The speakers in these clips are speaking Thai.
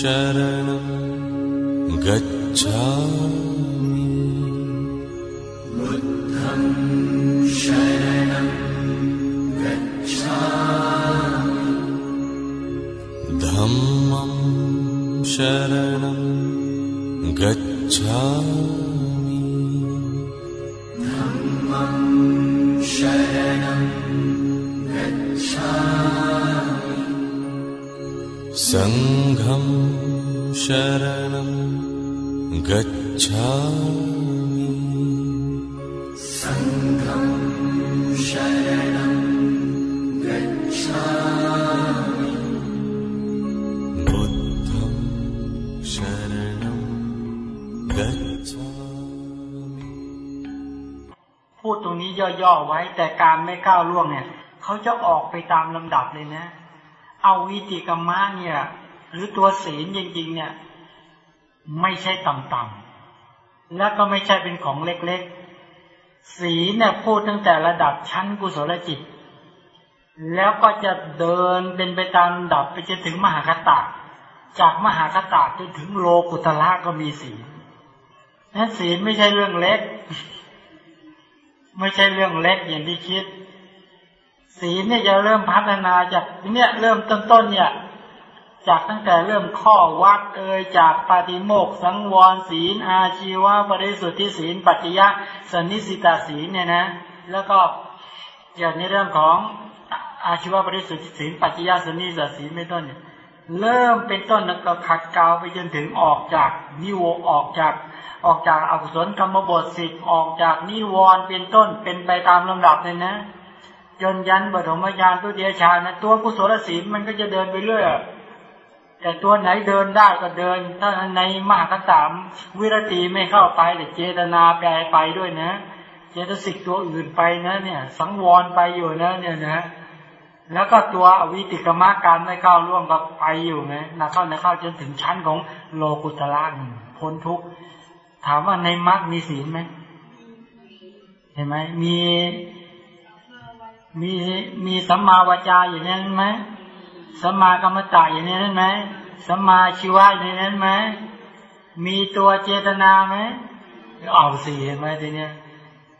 शरणं गच्छ นี้ย่อๆไว้ แต่การไม่ก้าวล่วงเนี่ยเขาจะออกไปตามลำดับเลยนะ เอาวิติกรรมะเนี่ย หรือตัวศีลจริง ๆ เนี่ย ไม่ใช่ต่ำๆแล้วก็ไม่ใช่เป็นของเล็กๆ ศีลเนี่ยพูดตั้งแต่ระดับชั้นกุศลจิต แล้วก็จะเดินเป็นไปตามดับไปจนถึงมหาคตะจากมหาคตะจนถึงโลกุตละก็มีศีลนั้นศีลไม่ใช่เรื่องเล็ก ไม่ใช่เรื่องเล็กอย่างที่คิด ศีลเนี่ยจะเริ่มพัฒนาจากเนี่ยเริ่มต้นๆเนี่ย จากตั้งแต่เริ่มข้อวัดเอ่ยจากปาฏิโมกสังวรศีล อาชีวะบริสุทธิศีล ปัจจยะสนนิสิตาศีลเนี่ยนะ แล้วก็เกี่ยวในเรื่องของอาชีวะบริสุทธิศีลปัจจยะสนนิสิตาศีลเป็นต้นเนี่ยเริ่มเป็นต้นแล้วก็ขัดเกลาไปจนถึงออกจากนิวออกจาก ออกจากอกุศลกรรมบทสิทธิ์ออกจากนิวรณ์เป็นต้นเป็นไปตามลำดับเลยนะ จนยันบรมญาณตัวเดียชานะตัวกุศลศีลมันก็จะเดินไปเรื่อยแต่ตัวไหนเดินได้ก็เดิน ถ้าในมหาคตามวิรติไม่เข้าไปแต่เจตนาแปลไปด้วยนะ เจตสิกตัวอื่นไปนะเนี่ย สังวรไปอยู่นะเนี่ยนะ แล้วก็ตัวอวิติกรรมการไม่เข้าร่วมก็ไปอยู่ไงนะเข้านะเข้าจนถึงชั้นของโลกุตละพ้นทุกข์ ถามว่าในมรรคมีศีลไหมเห็นไหมมีมีมีสัมมาวาจาอย่างนั้นไหมสัมมากรรมตะอย่างนั้นไหมสัมมาชีวะอย่างนั้นไหมมีตัวเจตนาไหมเอาสิเห็นไหมทีเนี้ย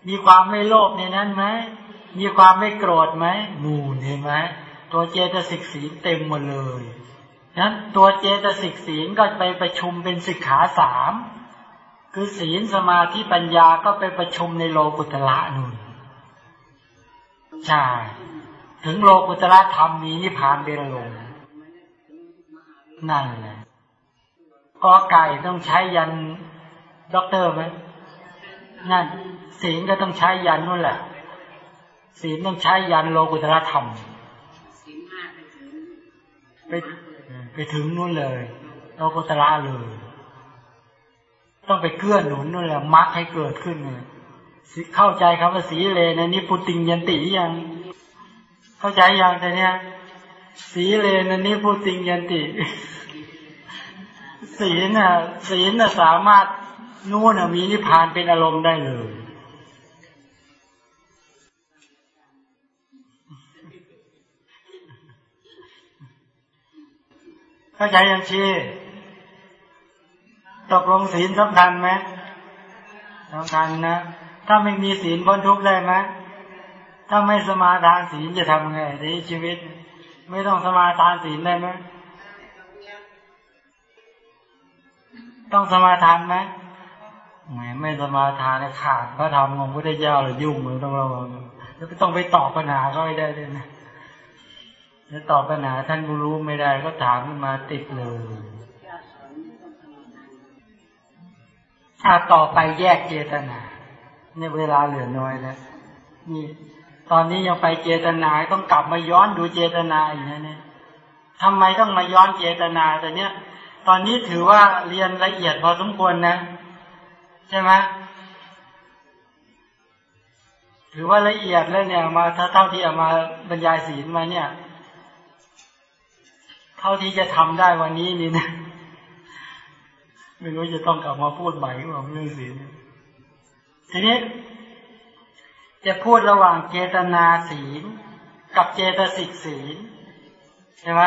มีความไม่โลภในนั้นไหมมีความไม่โกรธไหมนูนเห็นไหมตัวเจตสิกศีลเต็มหมดเลยนั้นตัวเจตสิกศีลก็ไปประชุมเป็นสิกขาสาม คือศีลสมาธิปัญญาก็ไปประชุมในโลกุตละนู่นใช่ถึงโลกุตละธรรมมีนิพพานเป็นลงนั่นแหละกอไก่ต้องใช้ยันด็อกเตอร์ไหมนั่นศีลก็ต้องใช้ยันนู่นแหละ ศีลต้องใช้ยันโลกุตละธรรมไปไปถึงนู่นเลยโลกุตละเลย ต้องไปเกื้อหนุนนู่นแหละมักให้เกิดขึ้นเลยเข้าใจครับว่าสีเลนะนี่พุติงยันติยัง เข้าใจยังแต่เนี้ยสีเลนะนี่พุติงยันติ ศีลน่ะศีลน่ะสามารถนู่นมีนิพพานเป็นอารมณ์ได้เลย เข้าใจยังชี ตกลงศีลสำคัญไหมสำคัญนะ ถ้าไม่มีศีลพ้นทุกข์ได้ไหมถ้าไม่สมาทานศีลจะทำไงในชีวิต ไม่ต้องสมาทานศีลได้ไหมต้องสมาทานไหมไม่สมาทานขาดพระธรรมของพระพุทธเจ้าเลยยุ่งเลยต้องระวังแล้วก็ต้องไปตอบปัญหาเขาให้ได้ด้วยนะถ้าตอบปัญหาท่านรู้ไม่ได้ก็ถามขึ้นมาติดเลย ถ้าต่อไปแยกเจตนาเนี่ยเวลาเหลือน้อยแล้วนี่ตอนนี้ยังไปเจตนาต้องกลับมาย้อนดูเจตนาอีกนะเนี่ยทำไมต้องมาย้อนเจตนาแต่เนี้ยตอนนี้ถือว่าเรียนละเอียดพอสมควรนะ ใช่ไหมถือว่าละเอียดแล้วเนี่ยมาถ้าเท่าที่เอามาบรรยายศีลมาเนี่ย เท่าที่จะทำได้วันนี้นี่นะ ไม่รู้จะต้องกลับมาพูดใหม่หรือเปล่าเรื่องศีลทีนี้ จะพูดระหว่างเจตนาศีล กับเจตสิกศีลใช่ไหม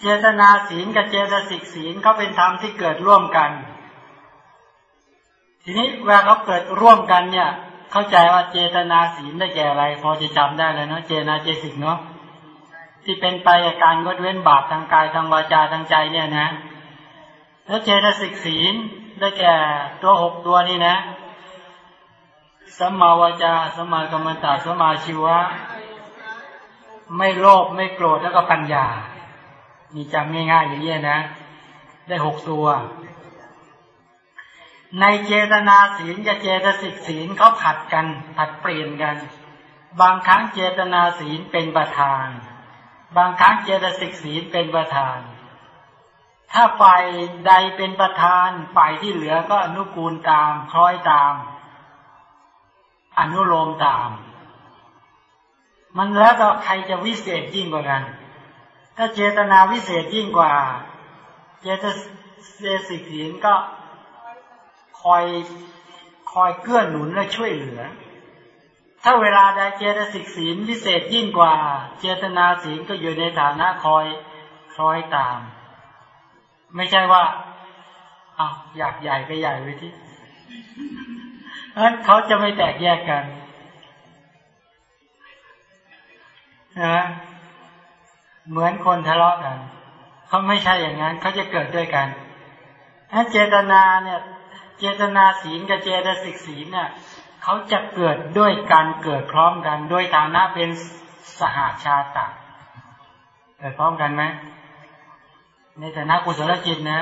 เจตนาศีลกับเจตสิกศีลเขาเป็นธรรมที่เกิดร่วมกัน ทีนี้เวลาเขาเกิดร่วมกันเนี่ย เข้าใจว่าเจตนาศีลได้แก่อะไร พอจะจำได้แล้วเนาะเจนาเจสิกเนาะที่เป็นไปกับการงดเว้นบาปทางกายทางวาจาทางใจเนี่ยนะ แล้วเจตสิกศีลได้แก่ตัวหกตัวนี้นะสัมมาวาจาสัมมากรรมตาสัมมาชีวะ ไม่โลภไม่โกรธแล้วก็ปัญญา นี่จำง่ายๆอย่างนี้นะ ได้หกตัว ในเจตนาศีลกับเจตสิกศีลเขาผัดกันผัดเปลี่ยนกัน บางครั้งเจตนาศีลเป็นประธาน บางครั้งเจตสิกศีลเป็นประธาน ถ้าฝ่ายใดเป็นประธาน ฝ่ายที่เหลือก็อนุกูลตาม คล้อยตาม อนุโลมตาม มันแล้วก็ใครจะวิเศษยิ่งกว่ากัน ถ้าเจตนาวิเศษยิ่งกว่า เจตสิกศีลก็คอยคอยเกื้อหนุนและช่วยเหลือ ถ้าเวลาใดเจตสิกศีลวิเศษยิ่งกว่า เจตนาศีลก็อยู่ในฐานะคอยคล้อยตาม ไม่ใช่ว่าอาอยากใหญ่ก็ใหญ่ไปที่นั้นเขาจะไม่แตกแยกกันนะเหมือนคนทะเลาะกัน เขาไม่ใช่อย่างนั้น เขาจะเกิดด้วยกันถ้าเจตนาเนี่ย เจตนาศีลกับเจตสิกศีลเนี่ยเขาจะเกิดด้วยการเกิดพร้อมกันโดยฐานะเป็นสหาชาตะเกิดพร้อมกันไหม ในฐานะกุศลจิตนะ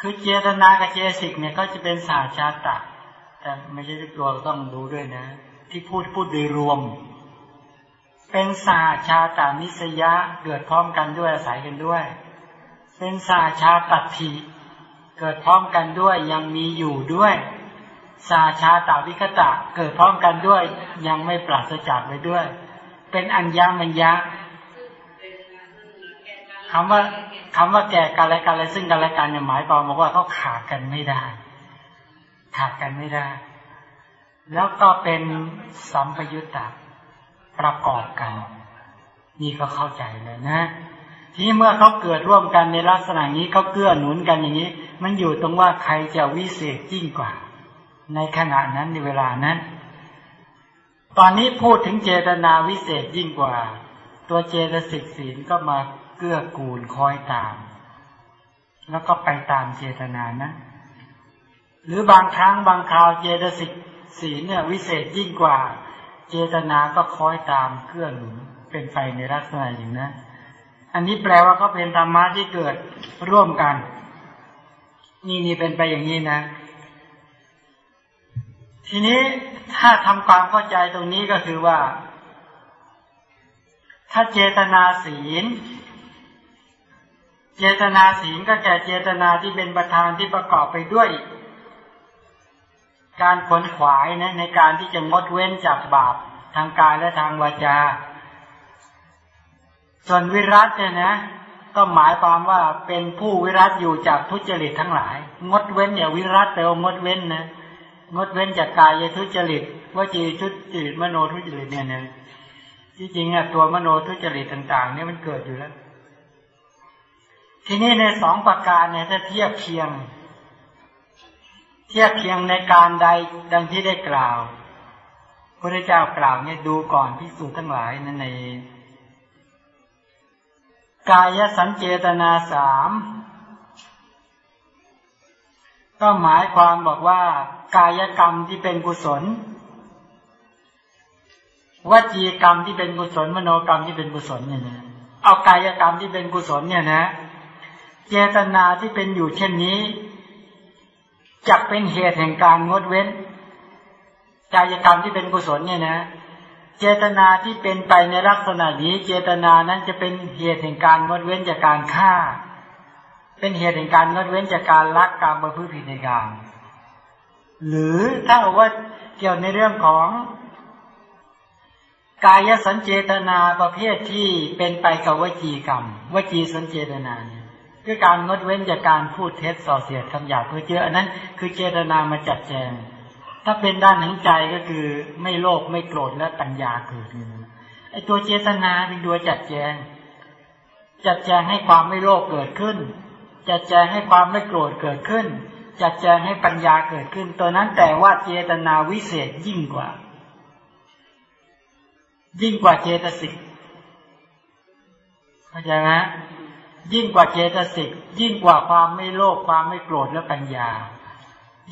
คือเจตนากับเจสิกเนี่ยก็จะเป็นสาชาตะ แต่ไม่ใช่ทุกตัวเราต้องดูด้วยนะ ที่พูดพูดโดยรวม เป็นสาชาตานิสยะเกิดพร้อมกันด้วยอาศัยกันด้วย เป็นสาชาตัติเกิดพร้อมกันด้วยยังมีอยู่ด้วยสาชาตาวิคตะเกิดพร้อมกันด้วย ยังไม่ปราศจากไปด้วย เป็นอัญญามัญญะคำว่า คำว่าแก่กันและกันและซึ่งกันและกันเนี่ยหมายความบอกว่าเขาขาดกันไม่ได้ ขาดกันไม่ได้ แล้วก็เป็นสัมปยุตตะประกอบกัน นี่ก็เข้าใจเลยนะ ทีนี้เมื่อเขาเกิดร่วมกันในลักษณะนี้เขาเกื้อหนุนกันอย่างนี้ มันอยู่ตรงว่าใครจะวิเศษยิ่งกว่า ในขณะนั้นในเวลานั้นตอนนี้พูดถึงเจตนาวิเศษยิ่งกว่า ตัวเจตสิกศีลก็มา เกื้อกูลคอยตาม แล้วก็ไปตามเจตนานะ หรือบางครั้งบางคราวเจตสิกศีลเนี่ยวิเศษยิ่งกว่า เจตนาก็คอยตามเกื้อหนุนเป็นไปในลักษณะอย่างนั้นอันนี้แปลว่าก็เป็นธรรมะที่เกิดร่วมกัน นี่นี่เป็นไปอย่างนี้นะ ทีนี้ถ้าทำความเข้าใจตรงนี้ก็คือว่า ถ้าเจตนาศีล เจตนาศีลก็แก่เจตนาที่เป็นประธานที่ประกอบไปด้วย การขนขวายนะในการที่จะงดเว้นจากบาปทางกายและทางวาจา ส่วนวิรัตเนี่ยนะ ก็หมายความว่าเป็นผู้วิรัตอยู่จากทุจริตทั้งหลาย งดเว้นเนี่ยวิรัตแปลว่างดเว้นนะงดเว้นจากกายทุจริตวจีทุจริตมโนทุจริตเนี่ยเนะที่จริงอะตัวมโนทุจริตต่าง ๆ เนี่ยมันเกิดอยู่แล้ว ทีนี้ในสองประการเนี่ยถ้าเทียบเคียง เทียบเคียงในการใดดังที่ได้กล่าวพระเจ้ากล่าวเนี่ยดูก่อนพิสูจน์ทั้งหลายนั้นในกายสัญเจตนาสามก็หมายความบอกว่า กายกรรมที่เป็นกุศลวจีกรรมที่เป็นกุศลมโนกรรมที่เป็นกุศลเนี่ยนะเอากายกรรมที่เป็นกุศลเนี่ยนะ เจตนาที่เป็นอยู่เช่นนี้จะเป็นเหตุแห่งการงดเว้นกายกรรมที่เป็นกุศลเนี่ยนะ เจตนาที่เป็นไปในลักษณะนี้ เจตนานั้นจะเป็นเหตุแห่งการงดเว้นจากการฆ่า เป็นเหตุแห่งการงดเว้นจากการลักการประพฤติผิดในการหรือถ้าว่าเกี่ยวในเรื่องของกายสัญเจตนาประเภทที่เป็นไปกับวจีกรรม วจีสัญเจตนาเนี่ย คือการงดเว้นจากการพูดเท็จส่อเสียดคำหยาบเพื่อเจออันนั้น คือเจตนามาจัดแจง ถ้าเป็นด้านหนังใจก็คือไม่โลภไม่โกรธและปัญญาเกิดไอตัวเจตนาเป็นตัวจัดแจง จัดแจงให้ความไม่โลภเกิดขึ้น จัดแจงให้ความไม่โกรธเกิดขึ้น จัดแจงให้ปัญญาเกิดขึ้น ตัวนั้นแต่ว่าเจตนาวิเศษยิ่งกว่า ยิ่งกว่าเจตสิกเข้าใจไหม ยิ่งกว่าเจตสิก ยิ่งกว่าความไม่โลภความไม่โกรธและปัญญา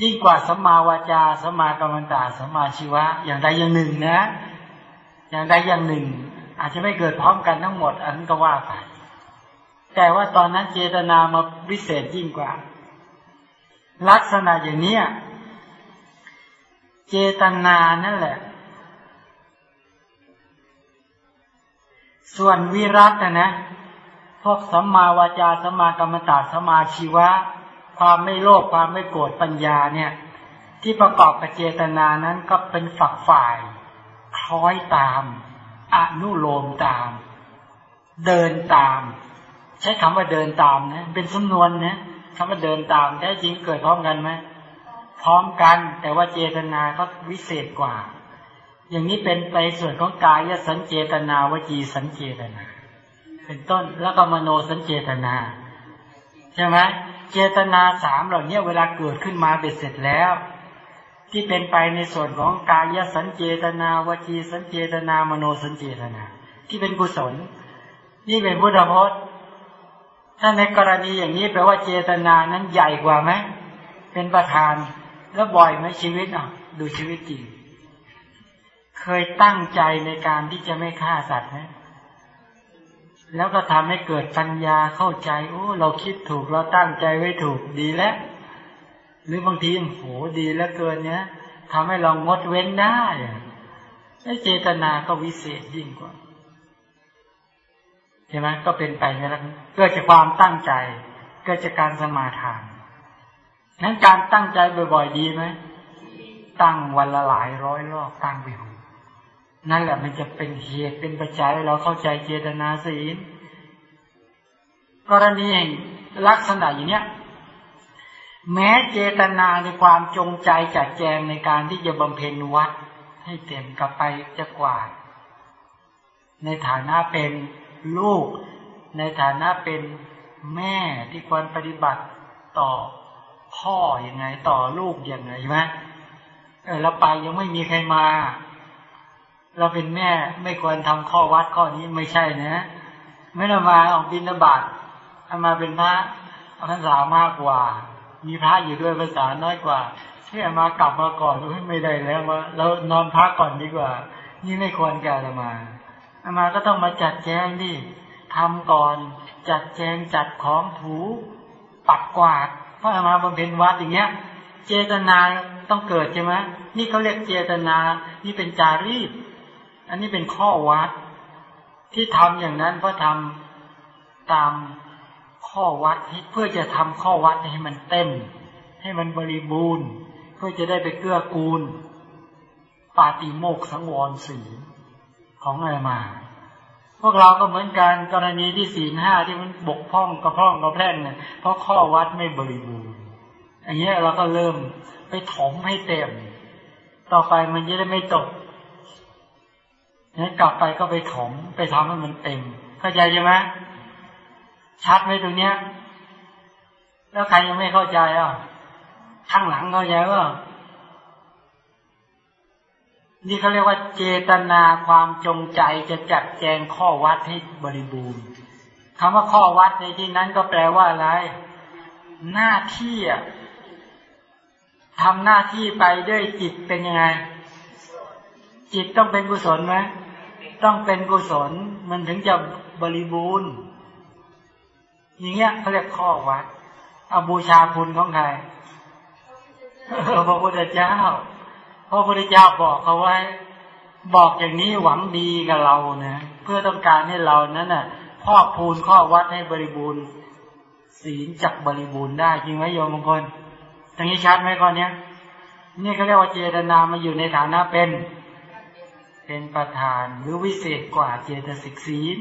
ยิ่งกว่าสัมมาวาจาสัมมากรรมตาสัมมาชีวะ อย่างใดอย่างหนึ่งนะ อย่างใดอย่างหนึ่ง อาจจะไม่เกิดพร้อมกันทั้งหมด อันก็ว่าไปแต่ว่าตอนนั้นเจตนามาวิเศษยิ่งกว่า ลักษณะอย่างนี้เจตนานั่นแหละ ส่วนวิรัตนะ พวกสัมมาวาจาสัมมากรรมตาสัมมาชีวะ ความไม่โลภความไม่โกรธปัญญาเนี่ย ที่ประกอบกับเจตนานั้นก็เป็นฝักฝ่าย คล้อยตามอนุโลมตาม เดินตาม ใช้คำว่าเดินตามนะเป็นสำนวนนะคำว่าเดินตามแท้จริงเกิดพร้อมกันไหมพร้อมกันแต่ว่าเจตนาก็วิเศษกว่า อย่างนี้เป็นไปส่วนของกายสัญเจตนาวจีสัญเจตนา เป็นต้นแล้วก็มโนสัญเจตนา ใช่ไหมเจตนาสามเหล่านี้เวลาเกิดขึ้นมาเบ็ดเสร็จแล้ว ที่เป็นไปในส่วนของกายสัญเจตนาวจีสัญเจตนามโนสัญเจตนา ที่เป็นกุศล นี่เป็นพุทธพจน์ถ้าในกรณีอย่างนี้แปลว่าเจตนานั้นใหญ่กว่าไหมเป็นประธานแล้วบ่อยไหมชีวิตอะ ดูชีวิตจริง เคยตั้งใจในการที่จะไม่ฆ่าสัตว์ไหม แล้วก็ทำให้เกิดปัญญาเข้าใจ โอ้ เราคิดถูกเราตั้งใจไว้ถูกดีแล้ว หรือบางทีโหดีแล้วเกินเนี้ยทำให้เรางดเว้นได้ไอ้เจตนาก็วิเศษยิ่งกว่าใช่ไหมก็เป็นไปในลักษณะเกิดจากความตั้งใจ เกิดจากการสมาทานนั้นการตั้งใจบ่อยๆดีไหมตั้งวันละหลายร้อยรอบตั้งไปหู นั่นแหละมันจะเป็นเหตุเป็นปัจจัยเราเข้าใจเจตนาศีล กรณีลักษณะอย่างเนี้ย แม้เจตนาในความจงใจจัดแจงในการที่จะบำเพ็ญวัด ให้เต็มกลับไปจะกว่าในฐานะเป็นลูก ในฐานะเป็นแม่ที่ควรปฏิบัติต่อพ่ออยังไง ต่อลูกยังไงใช่ไหมเออแล้วไปยังไม่มีใครมา เราเป็นแม่ไม่ควรทำข้อวัดข้อนี้ไม่ใช่นะไม่ละมาออกบินบาตอามาเป็นพระภาษามากกว่า มีพระอยู่ด้วยภาษาน้อยกว่าที่มากลับมาก่อนไม่ได้แล้วว่าเรานอนพักก่อนดีกว่า นี่ไม่ควรแก่ละมาอามาก็ต้องมาจัดแจงดิทำก่อนจัดแจงจัดของถูปัดกวาดเพราะอามาบำเพ็ญวัดอย่างเงี้ย เจตนาต้องเกิดใช่ไหมนี่เขาเรียกเจตนา นี่เป็นจารีต อันนี้เป็นข้อวัดที่ทำอย่างนั้นเพราะทำตามข้อวัดเพื่อจะทำข้อวัดให้มันเต็ม ให้มันบริบูรณ์ เพื่อจะได้ไปเกื้อกูล ปาติโมกสังวรสีของอะไรมา พวกเราก็เหมือนกันกรณีที่สี่ห้าที่มันบกพร่องกระพร่องกระแพร่งเนี่ยเพราะข้อวัดไม่บริบูรณ์อย่างนี้เราก็เริ่มไปถมให้เต็ม ต่อไปมันจะได้ไม่ตก นี่ยกลับไปก็ไปถมไปทำให้มันเต็มเข้าใจใช่ไหมชัดไหมตรงเนี้ย แล้วใครยังไม่เข้าใจอะข้างหลังเข้าใจว่านี่เขาเรียกว่าเจตนาความจงใจจะจัดแจงข้อวัดให้บริบูรณ์คำว่าข้อวัดในที่นั้นก็แปลว่าอะไร หน้าที่ทำหน้าที่ไปด้วยจิตเป็นยังไง จิตต้องเป็นกุศลไหม ต้องเป็นกุศล มันถึงจะบริบูรณ์ อย่างเงี้ยเขาเรียกข้อวัดเอาบูชาคุณของใครพระพุทธเจ้าพระพุทธเจ้าบอกเขาไว้ บอกอย่างนี้หวังดีกับเรานะเพื่อต้องการให้เรานั้นน่ะพอกพูนข้อวัดให้บริบูรณ์ ศีลจักบริบูรณ์ได้จริงไหมโยมบางคนตรงนี้ชัดไหมข้อนี้นี่เขาเรียกว่าเจตนามาอยู่ในฐานะเป็น เป็นประธานหรือวิเศษกว่าเจตสิกศีล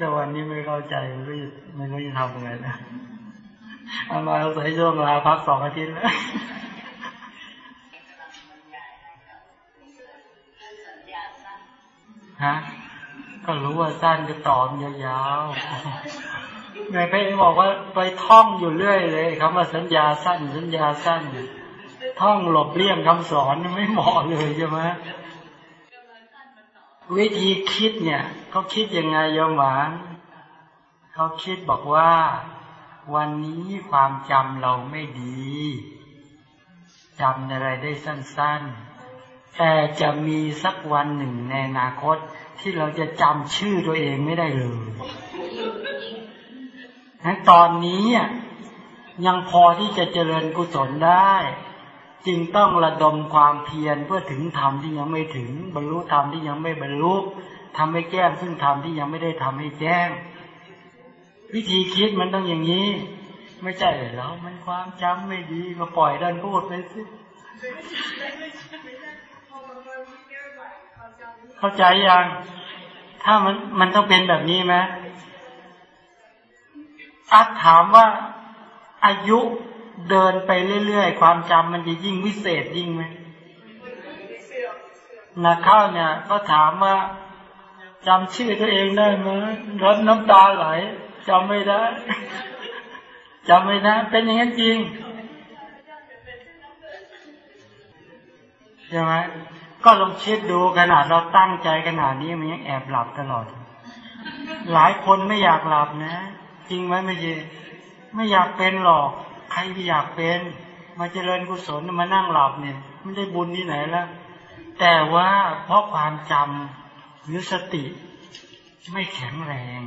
แต่วันนี้ไม่เข้าใจไม่รู้ไม่รู้จะทำยังไงนะเอามาใส่ช่วงลาพักสองอาทิตย์แล้วฮะก็รู้ว่าสั้นก็ตอบยาวๆไงไปบอกว่าไปท่องอยู่เรื่อยเลยคำว่าสัญญาสั้น สัญญาสั้น ท่องหลบเลี่ยงคำสอนไม่เหมาะเลยใช่ไหมวิธีคิดเนี่ยเขาคิดยังไงยมหวานเขาคิดบอกว่า วันนี้ความจำเราไม่ดีจำอะไรได้สั้น ๆ แต่จะมีสักวันหนึ่งในอนาคตที่เราจะจำชื่อตัวเองไม่ได้เลยตอนนี้ยังพอที่จะเจริญกุศลได้ จึงต้องระดมความเพียรเพื่อถึงธรรมที่ยังไม่ถึง บรรลุธรรมที่ยังไม่บรรลุทำให้แจ้งซึ่งธรรมที่ยังไม่ได้ทำให้แจ้ง วิธีคิดมันต้องอย่างนี้ ไม่ใช่แล้วมันความจำไม่ดีก็ปล่อยดันพูดไปสิเข้าใจยังถ้ามันมันต้องเป็นแบบนี้ไหมอัดถามว่าอายุ เดินไปเรื่อยๆ ความจำมันจะยิ่งวิเศษยิ่งไหมนักเข้าเนี่ย ก็ถามว่าจำชื่อตัวเองได้ไหมรถน้ำตาไหลจำไม่ได้จำไม่ได้เป็นอย่างนั้นจริงใช่ไหมก็ลองเช็ดดูขนาดเราตั้งใจขนาดนี้มันยังแอบหลับตลอด หลายคนไม่อยากหลับนะ จริงไหมไม่ใช่ไม่อยากเป็นหรอก ใครที่อยากเป็น มาเจริญกุศลมานั่งหลับเนี่ยไม่ได้บุญที่ไหนแล้วแต่ว่าเพราะความจำหรือสติไม่แข็งแรง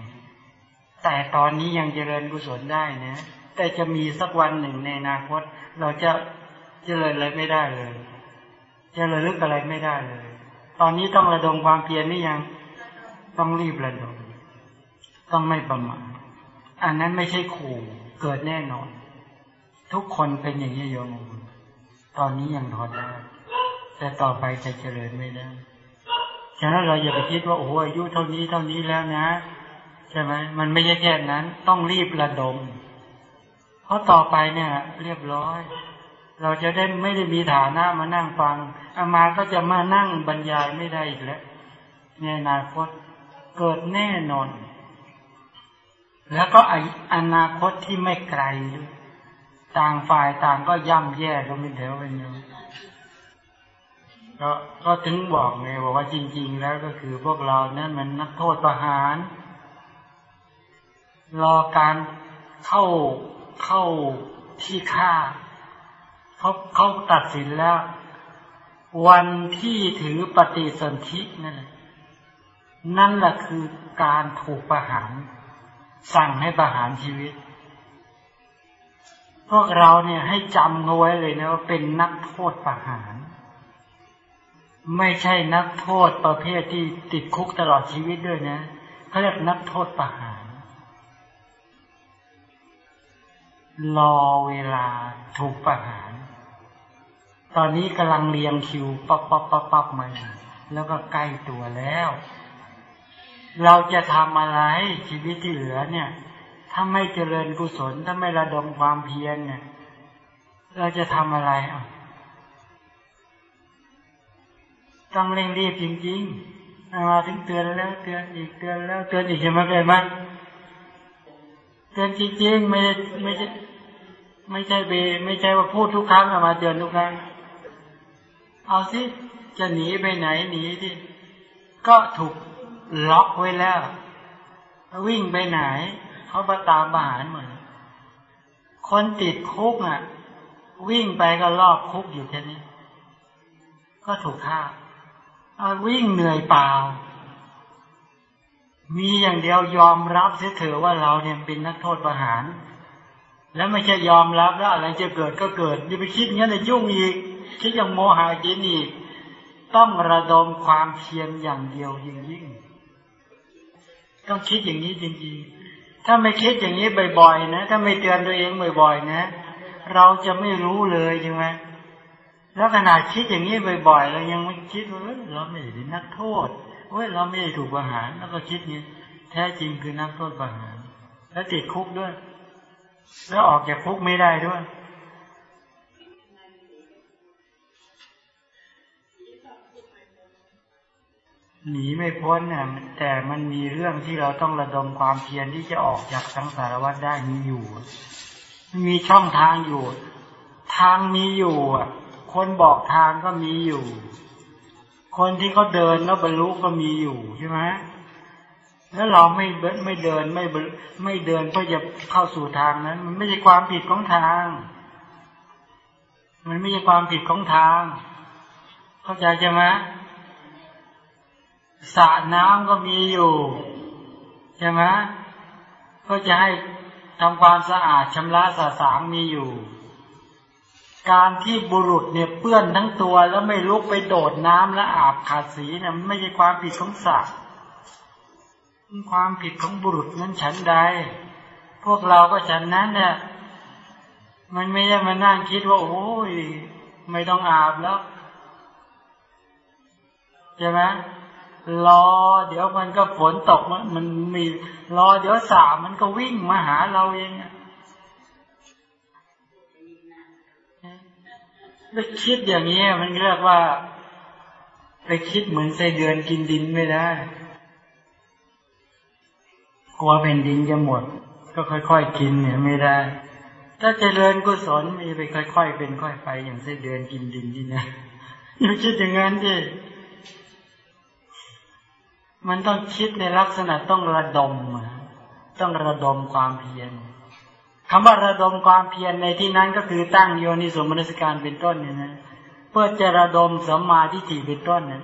แต่ตอนนี้ยังเจริญกุศลได้นะแต่จะมีสักวันหนึ่งในอนาคต เราจะเจริญอะไรไม่ได้เลยจะระลึกอะไรไม่ได้เลย ตอนนี้ต้องระดมความเพียรนี่ยังต้องรีบระดม ต้องไม่ประมาทอันนั้นไม่ใช่ขู่เกิดแน่นอน ทุกคนเป็นอย่างนี้โยมตอนนี้ยังทนได้ แต่ต่อไปจะเจริญไม่ได้ฉะนั้นเราอย่าไปคิดว่าโอ้โหอายุเท่านี้เท่านี้แล้วนะ ใช่ไหมมันไม่ใช่แค่นั้น ต้องรีบระดม เพราะต่อไปเนี่ย เรียบร้อย เราจะได้ไม่ได้มีฐานะมานั่งฟังอามาก็จะมานั่งบรรยายไม่ได้อีกแล้วในอนาคตเกิดแน่นอน แล้วก็อนาคตที่ไม่ไกล ต่างฝ่ายต่างก็ย่ำแย่ก็ไม่เถวไปนึงก็ก็ถึงบอกไงบอกว่าจริง ๆ แล้วก็คือพวกเรานั้นมันนักโทษประหาร รอการเข้าเข้าที่ฆ่าเขาเขาตัดสินแล้ว วันที่ถือปฏิสนธินั่นแหละนั่นแหละคือการถูกประหาร สั่งให้ประหารชีวิต พวกเราเนี่ยให้จำเอาไว้เลยนะว่าเป็นนักโทษประหาร ไม่ใช่นักโทษประเภทที่ติดคุกตลอดชีวิตด้วยนะเขาเรียกนักโทษประหาร รอเวลาถูกประหาร ตอนนี้กำลังเรียงคิวปั๊บปั๊บปั๊บปั๊บมาแล้วก็ใกล้ตัวแล้ว เราจะทำอะไรชีวิตที่เหลือเนี่ย ถ้าไม่เจริญกุศล ถ้าไม่ระดมความเพียรเนี่ย เราจะทำอะไรอะต้องเร่งรีบจริงๆมาถึงเตือนแล้วเตือนอีกเตือนแล้วเตือนอีกใช่ไหมเลยมั้ยเตือนจริงๆไม่ไม่ใช่ไม่ใช่เบไม่ใช่ว่าพูดทุกครั้งมาเตือนทุกครั้ง เอาสิจะหนีไปไหนหนีดิก็ถูกล็อกไว้แล้ว วิ่งไปไหน เขาประตามบาหารหมดคนติดคุกอะ วิ่งไปก็รอบคุกอยู่แค่นี้ ก็ถูกฆ่าเอาวิ่งเหนื่อยเปล่า มีอย่างเดียวยอมรับเสียเถอะว่าเราเนี่ยเป็นนักโทษประหาร แล้วไม่ใช่ยอมรับแล้วอะไรจะเกิดก็เกิดอย่าไปคิดงั้นเลยยุ่งอีกคิดอย่างโมหะจินอีกต้องระดมความเพียรอย่างเดียวยิ่งยิ่งต้องคิดอย่างนี้จริงๆ ถ้าไม่คิดอย่างนี้บ่อยๆนะ ถ้าไม่เตือนตัวเองบ่อยๆนะ เราจะไม่รู้เลยใช่ไหมแล้วขนาดคิดอย่างนี้บ่อยๆเรายังไม่คิดว่าเราไม่ได้นักโทษเว้ยเราไม่ได้ถูกประหาร แล้วก็คิดนี้แท้จริงคือนักโทษประหาร แล้วติดคุกด้วย แล้วออกจากคุกไม่ได้ด้วย หนีไม่พ้นน่ะแต่มันมีเรื่องที่เราต้องระดมความเพียรที่จะออกจากสังสารวัฏได้มีอยู่มีช่องทางอยู่ ทางมีอยู่คนบอกทางก็มีอยู่ คนที่เขาเดินแล้วบรรลุก็มีอยู่ใช่ไหมแล้วเราไม่ไม่เดินไม่ไม่เดินเพื่อจะเข้าสู่ทางนั้น มันไม่ใช่ความผิดของทาง มันไม่ใช่ความผิดของทาง เข้าใจใช่ไหม สระน้ำก็มีอยู่ใช่ไหมก็จะให้ทำความสะอาดชำระสะสางมีอยู่ การที่บุรุษเนี่ยเปื้อนทั้งตัวแล้วไม่ลุกไปโดดน้ำและอาบขาดสีเนี่ยมันไม่ใช่ความผิดของสระความผิดของบุรุษนั้นฉันใด พวกเราก็ฉันนั้นเนี่ยมันไม่ได้มานั่งคิดว่า โอ้ยไม่ต้องอาบแล้วใช่ไหม รอเดี๋ยวมันก็ฝนตกมันมันมีรอเดี๋ยวสามันก็วิ่งมาหาเราเองไปคิดอย่างนี้มันเรียกว่า ไปคิดเหมือนไส้เดือนกินดินไม่ได้ กลัวแผ่นดินจะหมด ก็ค่อยๆกินเนี่ยไม่ได้ ถ้าเจริญกุศลมีไปค่อยๆเป็นค่อยไปอย่างไส้เดือนกินดินที่นะอย่าคิดอย่างนั้นดิ มันต้องคิดในลักษณะต้องระดม ต้องระดมความเพียรคำว่าระดมความเพียรในที่นั้นก็คือตั้งโยนิสมนสการเป็นต้นเนี่ยนะเพื่อจะระดมสัมมาทิฏฐิเป็นต้นนะ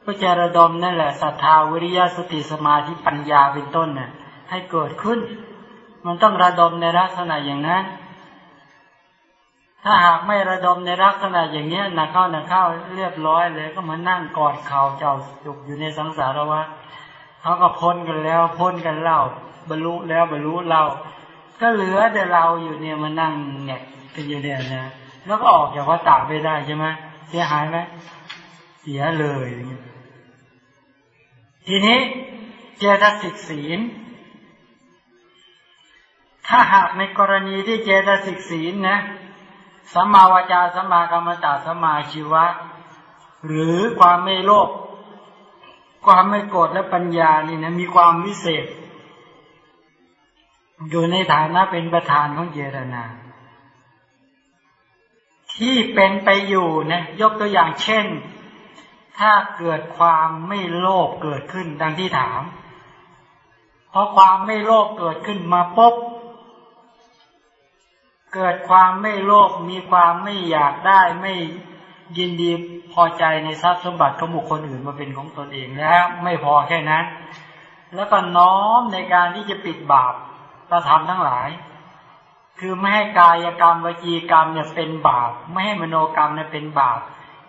เพื่อจะระดมนั่นแหละศรัทธาวิริยะสติสมาธิปัญญาเป็นต้นเนี่ยให้เกิดขึ้น มันต้องระดมในลักษณะอย่างนั้น ถ้าหากไม่ระดมในลักษณะอย่างเนี้ยหนักเข้าหนักเข้าเรียบร้อยเลยก็มานั่งกอดเข่าเจ้าจุกอยู่ในสังสารวัฏเขาก็พ้นกันแล้วพ้นกันเล่า บรรลุแล้วบรรลุเรา ก็เหลือแต่เราอยู่เนี่ยมานั่งแงกกันอยู่เนี่ยนะแล้วก็ออกจากวัฏฏะไปได้ใช่ไหมเสียหายไหมเสียเลย ทีนี้เจตสิกศีลถ้าหากในกรณีที่เจตสิกศีลนะ สัมมาวาจาสัมมากรรมตาสัมมาชีวะ หรือความไม่โลภความไม่โกรธและปัญญานี่นะมีความวิเศษ อยู่ในฐานะเป็นประธานของเจรนา ที่เป็นไปอยู่นะยกตัวอย่างเช่น ถ้าเกิดความไม่โลภเกิดขึ้นดังที่ถาม เพราะความไม่โลภเกิดขึ้นมาปุ๊บ เกิดความไม่โลภมีความไม่อยากได้ไม่ยินดีพอใจในทรัพย์สมบัติของบุคคลอื่นมาเป็นของตนเองแล้วไม่พอแค่นั้น แล้วก็น้อมในการที่จะปิดบาปประทำทั้งหลาย คือไม่ให้กายกรรมวจีกรรมเนี่ยเป็นบาป ไม่ให้มโนกรรมเนี่ยเป็นบาป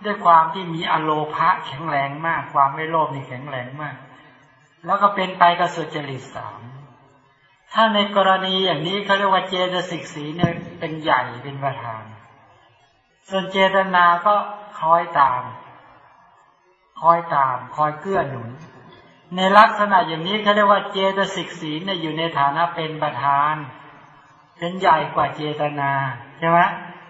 ด้วยความที่มีอโลภะแข็งแรงมาก ความไม่โลภนี่แข็งแรงมาก แล้วก็เป็นไปกับสุจริตสาม ถ้าในกรณีอย่างนี้เขาเรียกว่าเจตสิกสีเนี่ยเป็นใหญ่เป็นประธาน ส่วนเจตนาก็คอยตาม คอยตาม คอยเกื้อหนุน ในลักษณะอย่างนี้เขาเรียกว่าเจตสิกสีเนี่ยอยู่ในฐานะเป็นประธาน เป็นใหญ่กว่าเจตนาใช่ไหม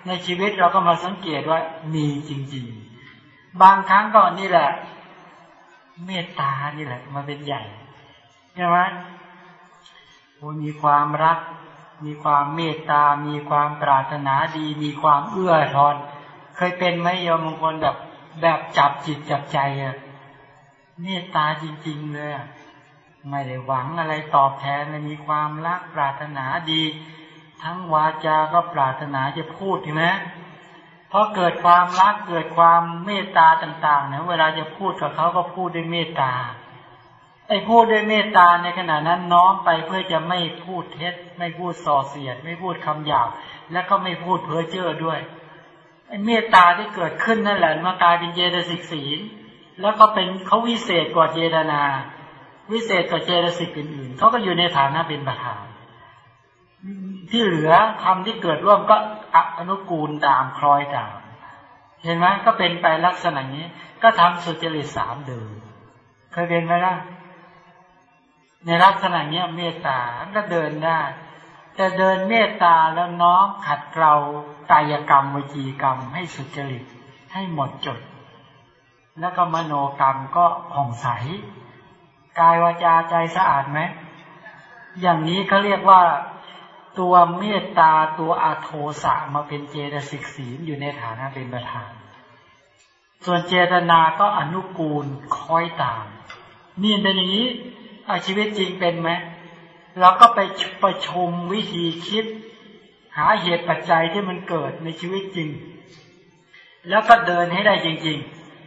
ในชีวิตเราก็มาสังเกตว่ามีจริง ๆ บางครั้งก็นี่แหละ เมตตานี่แหละมาเป็นใหญ่ใช่ไหม มีความรัก มีความเมตตา มีความปรารถนาดี มีความเอื้อทอน เคยเป็นไหมโยมบางคนแบบแบบจับจิตจับใจอะเมตตาจริง ๆ เลยไม่ได้หวังอะไรตอบแทนมีความรักปรารถนาดี ทั้งวาจาก็ปรารถนาจะพูดใช่ไหมเพราะเกิดความรักเกิดความเมตตาต่างๆเนี่ยเวลาจะพูดกับเขาก็พูดด้วยเมตตา ไอ้พูดด้วยเมตตาในขณะนั้นน้อมไปเพื่อจะไม่พูดเท็จ ไม่พูดส่อเสียด ไม่พูดคำหยาบแล้วก็ไม่พูดเพ้อเจ้อด้วยไอ้เมตตาที่เกิดขึ้นนั่นแหละมากลายเป็นเจตสิกศีลแล้วก็เป็นเขาวิเศษกว่าเจตนา วิเศษกว่าเจตสิกอื่นๆเขาก็อยู่ในฐานะเป็นประธานที่เหลือคำที่เกิดร่วมก็อนุกูลตามคล้อยตาม เห็นไหมก็เป็นไปลักษณะนี้ ก็ทำสุจริตสามเดิมเคยเป็นไหมล่ะ ในลักษณะเนี้ยเมตตาก็เดินได้ แต่เดินเมตตาแล้วน้อมขัดเกลากายกรรมวิจีกรรมให้สุจริตให้หมดจด แล้วก็มโนกรรมก็ผ่องใส กายวาจาใจสะอาดไหม อย่างนี้เขาเรียกว่าตัวเมตตาตัวอาโทสะมาเป็นเจตสิกศีลอยู่ในฐานะเป็นประธาน ส่วนเจตนาก็อนุกูลคอยตาม นี่เป็นอย่างนี้ อาชีวิตจริงเป็นไหมเราก็ไปประชุมวิธีคิด หาเหตุปัจจัยที่มันเกิดในชีวิตจริง แล้วก็เดินให้ได้จริง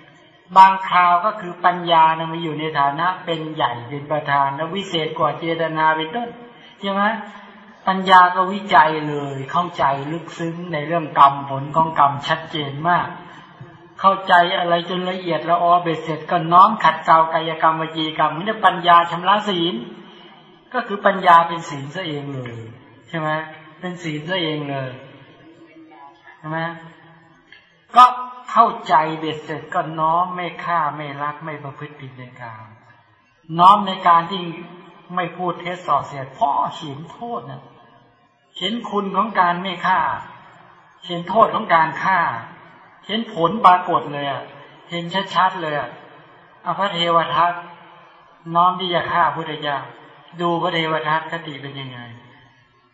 ๆ บางคราวก็คือปัญญานะมาอยู่ในฐานะ เป็นใหญ่เป็นประธานและวิเศษกว่าเจตนาเป็นต้นใช่ไหมปัญญาก็วิจัยเลยเข้าใจลึกซึ้งในเรื่องกรรมผลของกรรมชัดเจนมาก เข้าใจอะไรจนละเอียดแล้วอ๋อเบ็ดเสร็จก็น้อมขัดเกลากายกรรมวจีกรรมนี่ปัญญาชำระศีล ก็คือปัญญาเป็นศีลซะเองเลยใช่ไหมเป็นศีลซะเองเลยใช่ไหมก็เข้าใจเบ็ดเสร็จก็น้อมไม่ฆ่าไม่รักไม่ประพฤติผิดในกามน้อมในการที่ไม่พูดเท็จส่อเสียดพราะเห็นโทษนะเห็นคุณของการไม่ฆ่า เห็นโทษของการฆ่า เห็นผลปรากฏเลยอะ เห็นชัดๆเลยอะอพระเทวทัตน้อมที่จะฆ่าพุทธเจ้าดูพระเทวทัตคติเป็นยังไง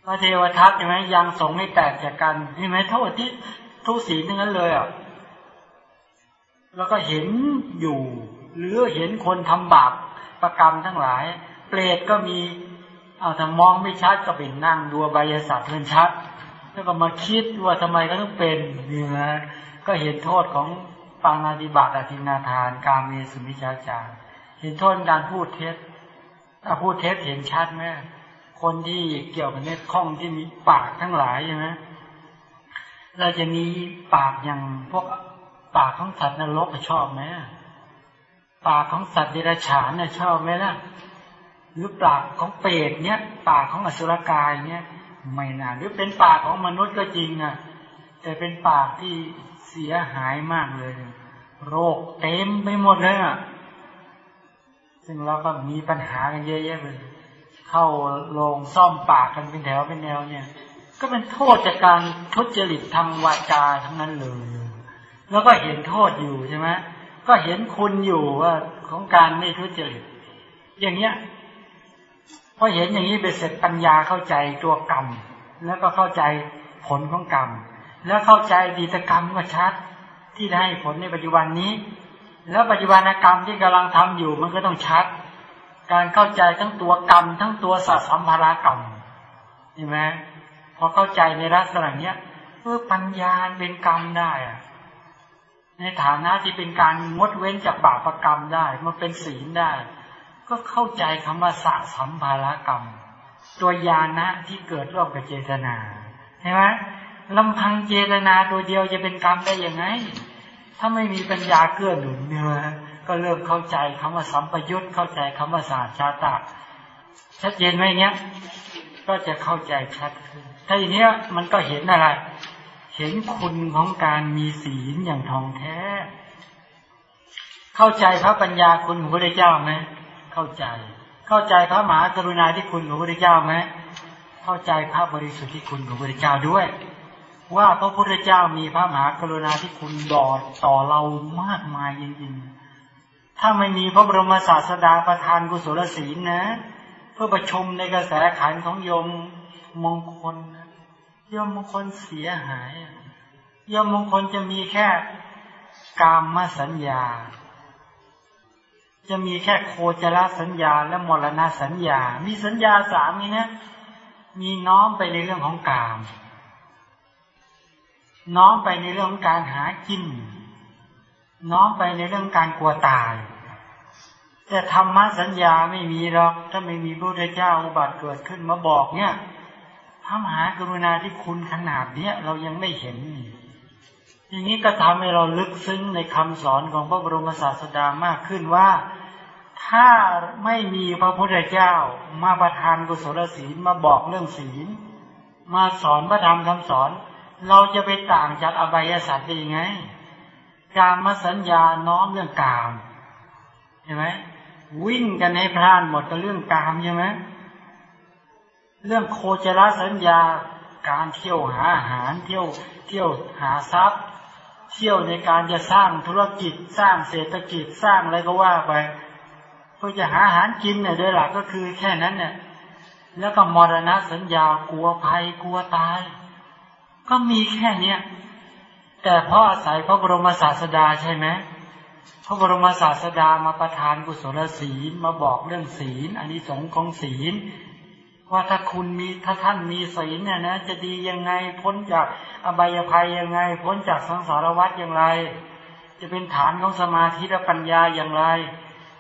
พระเทวทัตใช่ไหมยังสงให้แตกจากกันใช่ไหมโทษที่ทุกสีทั้งนั้นเลยอะแล้วก็เห็นอยู่ หรือเห็นคนทำบาปประกรรมทั้งหลาย เปรตก็มีเอาถ้ามองไม่ชัดก็เป็นนั่งดูใบยศาสตร์เห็นชัด แล้วก็มาคิดว่าทำไมเขาต้องเป็นนี่นะ ก็เห็นโทษของปานาติบาตอธินาทาน การเมสุมิชาจารเห็นโทษการพูดเท็จถ้าพูดเท็จเห็นชัดไหมคนที่เกี่ยวกับเน็ตข้องที่มีปากทั้งหลายใช่ไหมเราจะมีปากอย่างพวกปากของสัตว์นรกชอบไหมปากของสัตว์เดรัจฉานเนี่ยชอบไหมล่ะ หรือปากของเปรตเนี่ย ปากของอสุรกายเนี่ย ไม่น่าหรือเป็นปากของมนุษย์ก็จริงนะแต่เป็นปากที่ เสียหายมากเลย โรคเต็มไปหมดเลยอะ ซึ่งเราก็มีปัญหากันเยอะแยะเลย เข้าโรงซ่อมปากกันเป็นแถวเป็นแนวเนี่ย ก็เป็นโทษจากการทุจริตทางวาจาทั้งนั้นเลย แล้วก็เห็นโทษอยู่ใช่ไหมก็เห็นคุณอยู่ว่าของการไม่ทุจริต อย่างเนี้ยพอเห็นอย่างนี้ไปเสร็จปัญญาเข้าใจตัวกรรม แล้วก็เข้าใจผลของกรรม แล้วเข้าใจดีตกรรมก็ชัด ที่ได้ผลในปัจจุบันนี้ แล้วปัจจุบันกรรมที่กำลังทำอยู่มันก็ต้องชัด การเข้าใจทั้งตัวกรรม ทั้งตัวสัตสัมภารกรรมเห็นไหมพอเข้าใจในลักษณะเนี้ยเพื่อปัญญาเป็นกรรมได้อะในฐานะที่เป็นการงดเว้นจากบาปรกรรมได้มันเป็นศีลได้ ก็เข้าใจคำว่าสะสัมภารกรรม ตัวยานะที่เกิดร่วมกับเจตนาใช่ไหม ลำพังเจตนาตัวเดียวจะเป็นกรรมได้ยังไง ถ้าไม่มีปัญญาเกื้อหนุนเนื้อก็เริ่มเข้าใจคำว่าสัมปยุตเข้าใจคำว่าศาสชาตะชัดเจนไหมเนี้ย ก็จะเข้าใจชัดขึ้นถ้าอย่างเนี้ยมันก็เห็นอะไร เห็นคุณของการมีศีลอย่างทองแท้ เข้าใจพระปัญญาคุณของพระเจ้าไหมเข้าใจ เข้าใจพระมหากรุณาธิคุณของพระเจ้าไหมเข้าใจพระบริสุทธิคุณของพระเจ้าด้วย ว่าพระพุทธเจ้ามีพระมหากรุณาธิคุณดอดต่อเรามากมายจริงๆ ถ้าไม่มีพระบรมศาสดาประทานกุศลศีลนะ เพื่อประชุมในกระแสขันของโยมมงคลโยมมงคลเสียหายโยมมงคลจะมีแค่กามมสัญญา จะมีแค่โคจรสัญญาและมรณะสัญญา มีสัญญาสามนี้นะ มีน้อมไปในเรื่องของกาม น้อมไปในเรื่องของการหากิน น้อมไปในเรื่องการกลัวตาย แต่ธรรมสัญญาไม่มีหรอก ถ้าไม่มีพระพุทธเจ้าอุบัติเกิดขึ้นมาบอกเนี่ยพระมหากรุณาที่คุณขนาดเนี้ยเรายังไม่เห็น อย่างนี้ก็ทำให้เราลึกซึ้งในคำสอนของพระบรมศาสดามากขึ้นว่า ถ้าไม่มีพระพุทธเจ้ามาประทานกุศลศีลมาบอกเรื่องศีล มาสอนพระธรรมคำสอน เราจะไปต่างจากอบายสัตว์ได้ยังไง การมาสัญญาน้อมเรื่องกามใช่ไหมวิ่งกันให้พลานหมดกับเรื่องกามใช่ไหมเรื่องโคจรสัญญาการเที่ยวหาอาหารเที่ยวเที่ยวหาทรัพย์ เที่ยวในการจะสร้างธุรกิจสร้างเศรษฐกิจสร้างอะไรก็ว่าไปเพื่อจะหาอาหารกินเนี่ยโดยหลักก็คือแค่นั้นเนี่ยแล้วก็มรณะสัญญากลัวภัยกลัวตาย ก็มีแค่เนี้ยแต่พราะอาศัยพระบรมศาสดาใช่ไหมพระบรมศาสดามาประทานกุศลศีลมาบอกเรื่องศีลอันนี้สงของศีล ว่าถ้าคุณมีถ้าท่านมีศีลเนี่ยนะจะดียังไงพ้นจากอบายภัยยังไง พ้นจากสังสารวัฏอย่างไร จะเป็นฐานของสมาธิและปัญญาอย่างไร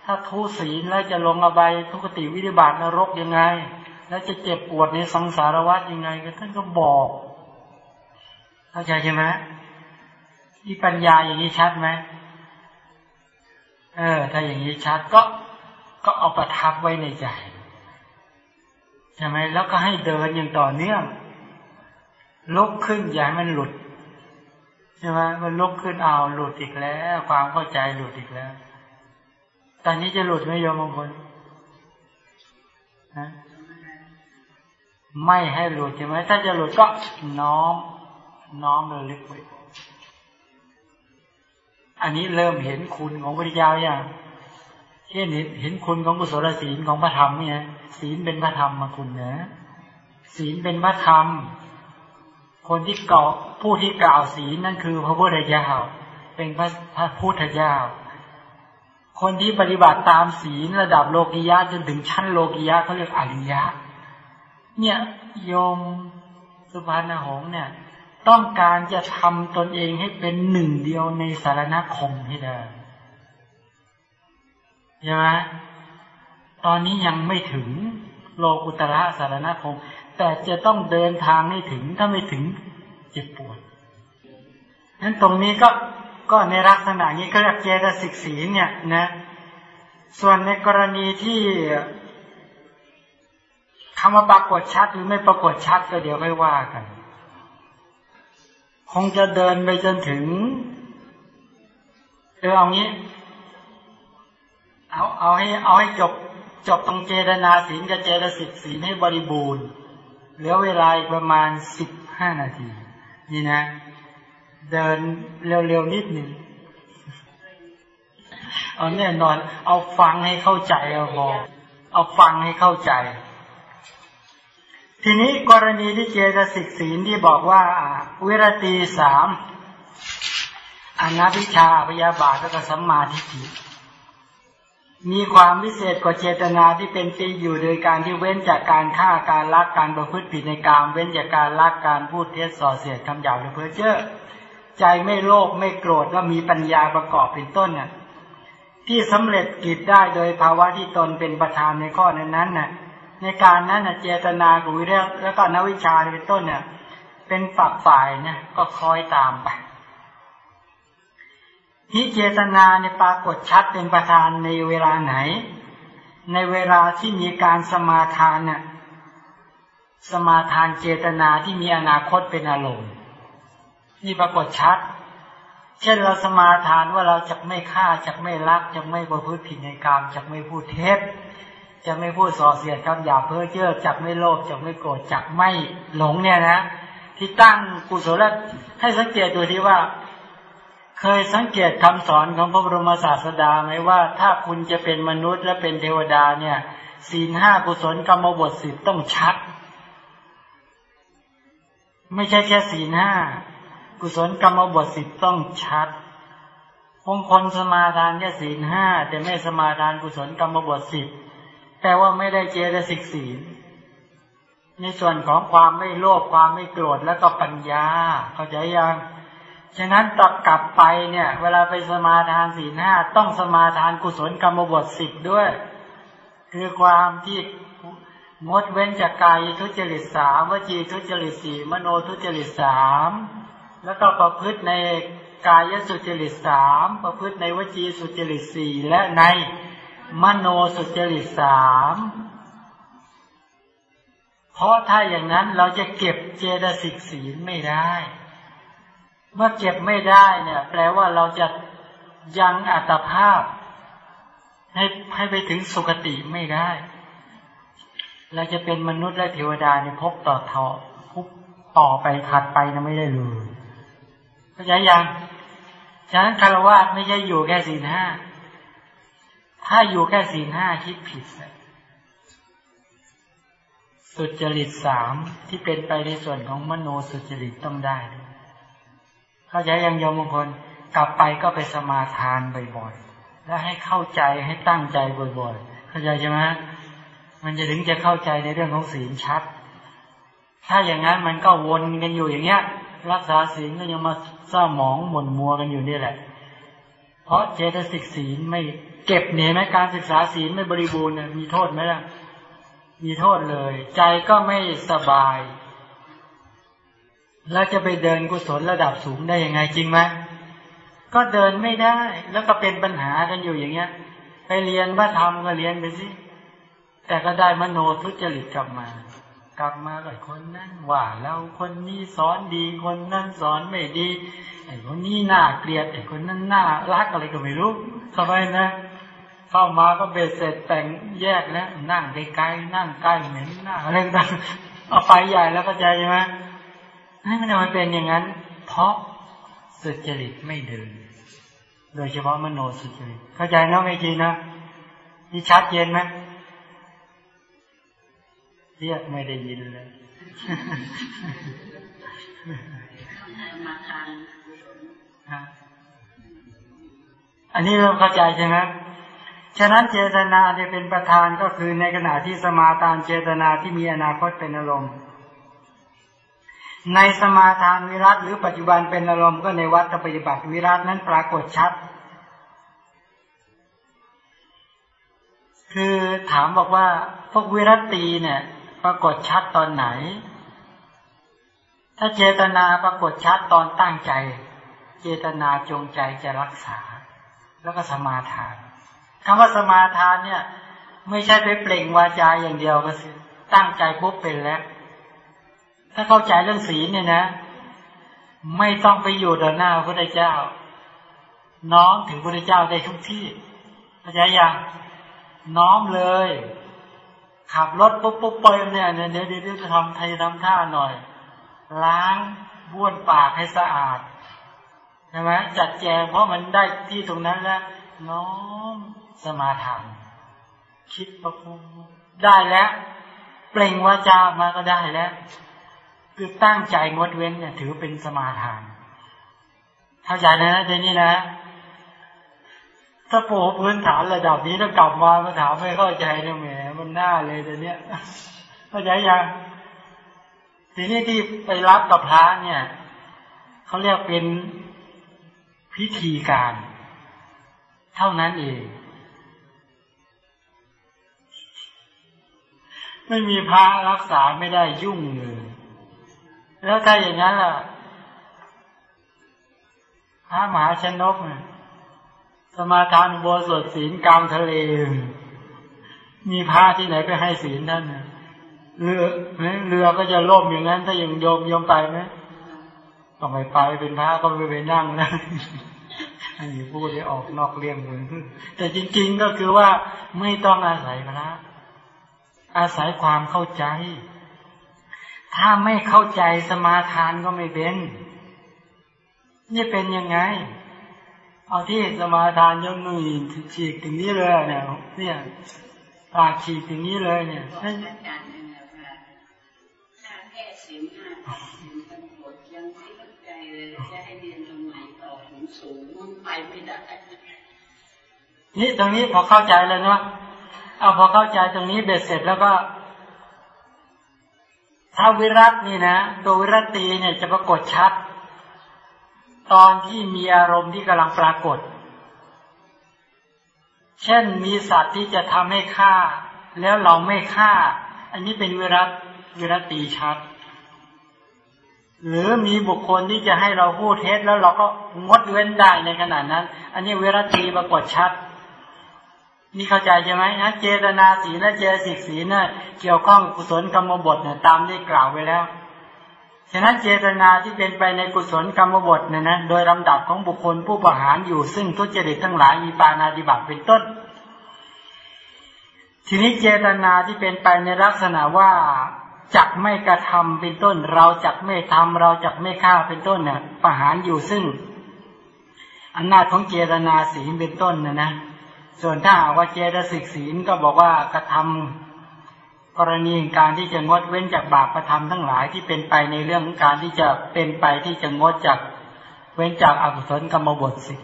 ถ้าทุศีลแล้วจะลงอบายทุกติวิธิบาตนรกยังไง แล้วจะเจ็บปวดในสังสารวัฏยังไงก็ท่านก็บอก เข้าใจใช่ไหมที่ปัญญาอย่างนี้ชัดไหมเออ ถ้าอย่างนี้ชัดก็ก็เอาประทับไว้ในใจใช่ไหมแล้วก็ให้เดินอย่างต่อเนื่องลุกขึ้นอย่าให้มันหลุดใช่ไหมมันลุกขึ้นเอาหลุดอีกแล้ว ความเข้าใจหลุดอีกแล้ว ตอนนี้จะหลุดไหมโยมบางคนนะไม่ให้หลุดใช่ไหมถ้าจะหลุดก็น้อม น้อมระลึกไว้อันนี้เริ่มเห็นคุณของพระเจ้าอย่างเช่นเห็นคุณของกุศลศีลของพระธรรมเนี่ยศีลเป็นพระธรรมมาคุณเนะศีลเป็นพระธรรม คนที่เก่าผู้ที่กล่าวศีลนั่นคือพระพุทธเจ้าเป็นพระพระพุทธเจ้าคนที่ปฏิบัติตามศีลระดับโลกิยะจนถึงชั้นโลกิยะเขาเรียกอริยะ เนี่ยโยมสุภาณหงษ์เนี่ย ต้องการจะทำตนเองให้เป็นหนึ่งเดียวในสารณคมให้ได้ใช่ไหมตอนนี้ยังไม่ถึงโลกุตระสารณคม แต่จะต้องเดินทางให้ถึงถ้าไม่ถึงเจ็บปวดนั้นตรงนี้ก็ก็ในลักษณะนี้ก็เรียกเจตสิกสีเนี่ยนะ ส่วนในกรณีที่คำว่าปรากฏชัดหรือไม่ปรากฏชัดก็เดี๋ยวไม่ว่ากัน คงจะเดินไปจนถึงเออเอางี้ เอาเอาให้เอาให้จบจบตรงเจตนาศีลกับเจตสิกศีลให้บริบูรณ์ เหลือเวลาประมาณสิบห้านาที นี่นะ เดินเร็วๆนิดหนึ่งเอาแน่นอน เอาฟังให้เข้าใจเอาพอเอาฟังให้เข้าใจ ทีนี้กรณีที่เจตสิกศีลที่บอกว่าวิรตีสามอนัพิชาพยาบาทและสัมมาทิฏฐิมีความพิเศษกว่าเจตนาที่เป็นตีอยู่โดยการที่เว้นจากการฆ่าการลักการประพฤติผิดในกามเว้นจากการลักการพูดเท็จส่อเสียดคำหยาบหรือเพ้อเจ้อใจไม่โลภไม่โกรธและมีปัญญาประกอบเป็นต้นเนี่ยที่สำเร็จกิจได้โดยภาวะที่ตนเป็นประธานในข้อนั้นนั้นน่ะ ในการนั้นเจตนากุวิเรื่องแล้วก็นวิชาเป็นต้นเนี่ย เป็นฝักฝ่ายเนี่ยก็คอยตามไปที่เจตนาเนี่ยปรากฏชัดเป็นประธานในเวลาไหน ในเวลาที่มีการสมาทานเนี่ยสมาทานเจตนาที่มีอนาคตเป็นอารมณ์นี่ปรากฏชัด เช่นเราสมาทานว่าเราจะไม่ฆ่าจะไม่ลักจะไม่ประพฤติผิดในกรรมจะไม่พูดเท็จ จะไม่พูดส่อเสียดคำหยาเพ้อเจ้อจักไม่โลภจักไม่โกรธจักไม่หลงเนี่ยนะ ที่ตั้งกุศลให้สังเกตดูที่ว่า เคยสังเกตคำสอนของพระบรมศาสดาไหมว่า ถ้าคุณจะเป็นมนุษย์และเป็นเทวดาเนี่ยศีลห้ากุศลกรรมบทสิบต้องชัด ไม่ใช่แค่ศีลห้ากุศลกรรมบทสิบต้องชัดบางคนสมาทานแค่ศีลห้าแต่ไม่สมาทานกุศลกรรมบทสิบ แต่ว่าไม่ได้เจตสิกศีลในส่วนของความไม่โลภความไม่โกรธแล้วก็ปัญญา เข้าใจยังฉะนั้นตัดกลับไปเนี่ย เวลาไปสมาทานศีลห้าต้องสมาทานกุศลกรรมบทสิบด้วย คือความที่งดเว้นจากกายทุจริตสามวจีทุจริตสี่มโนทุจริตสามแล้วก็ประพฤติในกายสุจริตสามประพฤติในวจีสุจริตสี่และใน มโนสุจริตสามเพราะถ้าอย่างนั้นเราจะเก็บเจตสิกศีลไม่ได้ เมื่อเก็บไม่ได้เนี่ย แปลว่าเราจะยังอัตภาพ ให้ให้ไปถึงสุคติไม่ได้ เราจะเป็นมนุษย์และเทวดาในพบต่อทอพบต่อไปถัดไปนะไม่ได้เลยเข้าใจยังฉะนั้นคารวะไม่ใช่อยู่แค่ศีลห้า ถ้าอยู่แค่ศีลห้าคิดผิด สุจริตสามที่เป็นไปในส่วนของมโนสุจริตต้องได้ เข้าใจยังยมบางคนกลับไปก็ไปสมาทานบ่อยๆ แล้วให้เข้าใจให้ตั้งใจบ่อยๆ เข้าใจใช่ไหมมันจะถึงจะเข้าใจในเรื่องของศีลชัด ถ้าอย่างนั้นมันก็วนกันอยู่อย่างเงี้ย รักษาศีลก็ยังมาเศร้าหมองหม่นมัวกันอยู่นี่แหละ เพราะเจตสิกศีลไม่เก็บเนี่ยไหมการศึกษาศีลไม่บริบูรณ์มีโทษไหมล่ะ มีโทษเลย ใจก็ไม่สบาย แล้วจะไปเดินกุศลระดับสูงได้ยังไงจริงไหมก็เดินไม่ได้ แล้วก็เป็นปัญหากันอยู่อย่างเงี้ย ไปเรียนว่าทำก็เรียนไปสิแต่ก็ได้มโนทุจริตกลับมา กลับมากับคนนั้นว่าเราคนนี้สอนดีคนนั้นสอนไม่ดีไอ้คนนี้น่าเกลียดไอ้คนนั้นน่ารักอะไรก็ไม่รู้ทำไมนะเข้ามาก็เบ็ดเสร็จแต่งแยกแล้วนั่งไกลๆนั่งใกล้เหม็นหน้าอะไรต่างเอาไปใหญ่แล้วก็ใจใช่ไหมให้มันมันเป็นอย่างนั้น เพราะสุจริตไม่เดิน โดยเฉพาะมโนสุจริตเข้าใจนะไม่จริงนะนี่ชัดเจนไหม เรียกไม่ได้ยินเลยมาทานอันนี้เราเข้าใจใช่ไหมฉะนั้นเจตนาที่เป็นประธานก็คือในขณะที่สมาทานเจตนาที่มีอนาคตเป็นอารมณ์ ในสมาทานวิรัตหรือปัจจุบันเป็นอารมณ์ก็ในวัดปฏิบัติวิรัตนั้นปรากฏชัด คือถามบอกว่าพวกวิรัตีเนี่ย ปรากฏชัดตอนไหน ถ้าเจตนาปรากฏชัดตอนตั้งใจ เจตนาจงใจจะรักษา แล้วก็สมาทานคำว่าสมาทานเนี่ย ไม่ใช่ไปเปล่งวาจาอย่างเดียวก็คือตั้งใจปุ๊บเป็นแล้ว ถ้าเข้าใจเรื่องศีลเนี่ยนะ ไม่ต้องไปอยู่ต่อหน้าพระพุทธเจ้า น้อมถึงพระพุทธเจ้าได้ทุกที่เข้าใจยังน้อมเลย ขับรถปุ๊บปุ๊บไปเนี่ยเดี๋ยวเดี๋ยวจะทำไทยทำท่าหน่อย ล้างบ้วนปากให้สะอาดใช่ไหมจัดแจงเพราะมันได้ที่ตรงนั้นแล้วน้อมสมาทานคิดประพุได้แล้ว เปล่งวาจามาก็ได้แล้ว คือตั้งใจงดเว้นเนี่ย ถือเป็นสมาทานเข้าใจนะเจนี่นะถ้าโผพื้นฐานระดับนี้ถ้ากลับมามาถามไม่เข้าใจเนี่ยแหม มันน่าเลยแต่เนี้ยเข้าใจยังทีนี้ที่ไปรับกับพระเนี่ยเขาเรียกเป็นพิธีการ เท่านั้นเอง ไม่มีพระรักษาไม่ได้ยุ่งเลยแล้วถ้าอย่างนั้นล่ะพระมหาชนกสมาทานโบสถศีลกลางทะเล มีพระที่ไหนไปให้ศีลท่านเรือเรือก็จะล่มอย่างนั้น ถ้าอย่างโยมโยมไปไหมก็ไม่ไปเป็นพระก็ไม่ไปนั่งนะอันนี้พูดได้ออกนอกเรื่องเลยแต่จริง ๆก็คือว่าไม่ต้องอาศัยพระอาศัยความเข้าใจ ถ้าไม่เข้าใจสมาทานก็ไม่เป็นนี่เป็นยังไง เอาที่สมาทานยกมือฉีกถึงนี้เลยเนี่ยเนี่ย ปากฉีกถึงนี้เลยเนี่ยถ้าแค่สิงห้าสิงตำรวจยังไม่เข้าใจเลยจะให้เรียนตรงไหนต่อถึงสูงมันไปไม่ได้นี่ตรงนี้พอเข้าใจแล้วเนาะเอาพอเข้าใจตรงนี้เบ็ดเสร็จแล้วก็ถ้าวิรัตนี่นะตัววิรัตีเนี่ยจะปรากฏชัด ตอนที่มีอารมณ์ที่กำลังปรากฏ เช่นมีสัตว์ที่จะทำให้ฆ่า แล้วเราไม่ฆ่า อันนี้เป็นวิรัตวิรตีชัด หรือมีบุคคลที่จะให้เราพูดเท็จแล้วเราก็งดเว้นได้ในขณะนั้น อันนี้วิรตีปรากฏชัดนี่เข้าใจใช่ไหมนะเจตนาสีและเจสิกสีเนี่ยเกี่ยวข้องกุศลกรรมบทเนี่ยตามได้กล่าวไว้แล้ว ฉะนั้นเจตนาที่เป็นไปในกุศลกรรมบทเนี่ยนะโดยลำดับของบุคคลผู้ประหารอยู่ซึ่งทุจริตทั้งหลายมีปานาติบัตเป็นต้น ทีนี้เจตนาที่เป็นไปในลักษณะว่าจักไม่กระทำเป็นต้น เราจักไม่ทำเราจักไม่ฆ่าเป็นต้นเนี่ยประหารอยู่ซึ่งอำนาจของเจตนาศีลเป็นต้นนะนะส่วนถ้าหาว่าเจตสิกศีลก็บอกว่ากระทำ กรณีการที่จะงดเว้นจากบาปประทำทั้งหลายที่เป็นไปในเรื่องของการที่จะเป็นไปที่จะงดจากเว้นจากอกุศลกรรมบทสิ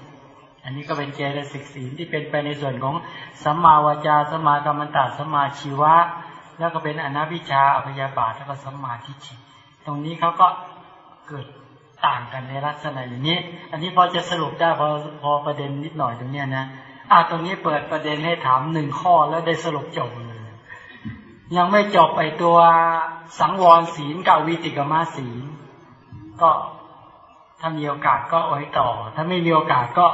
อันนี้ก็เป็นเจตสิกศีลที่เป็นไปในส่วนของสัมมาวาจาสัมมากรรมตาสัมมาชีวะ แล้วก็เป็นอนัพิชาอภยาบาทแล้วก็สัมมาทิฏฐิตรงนี้เขาก็เกิดต่างกันในลักษณะอย่างนี้ อันนี้พอจะสรุปได้พอพอประเด็นนิดหน่อยตรงเนี้ยนะอ่าตรงนี้เปิดประเด็นให้ถามหนึ่งข้อแล้วได้สรุปจบเล ยังไม่จบไปตัวสังวรศีลกับวิติกมาศีล ก็ถ้ามีโอกาสก็เอาไว้ต่อ ถ้าไม่มีโอกาสก็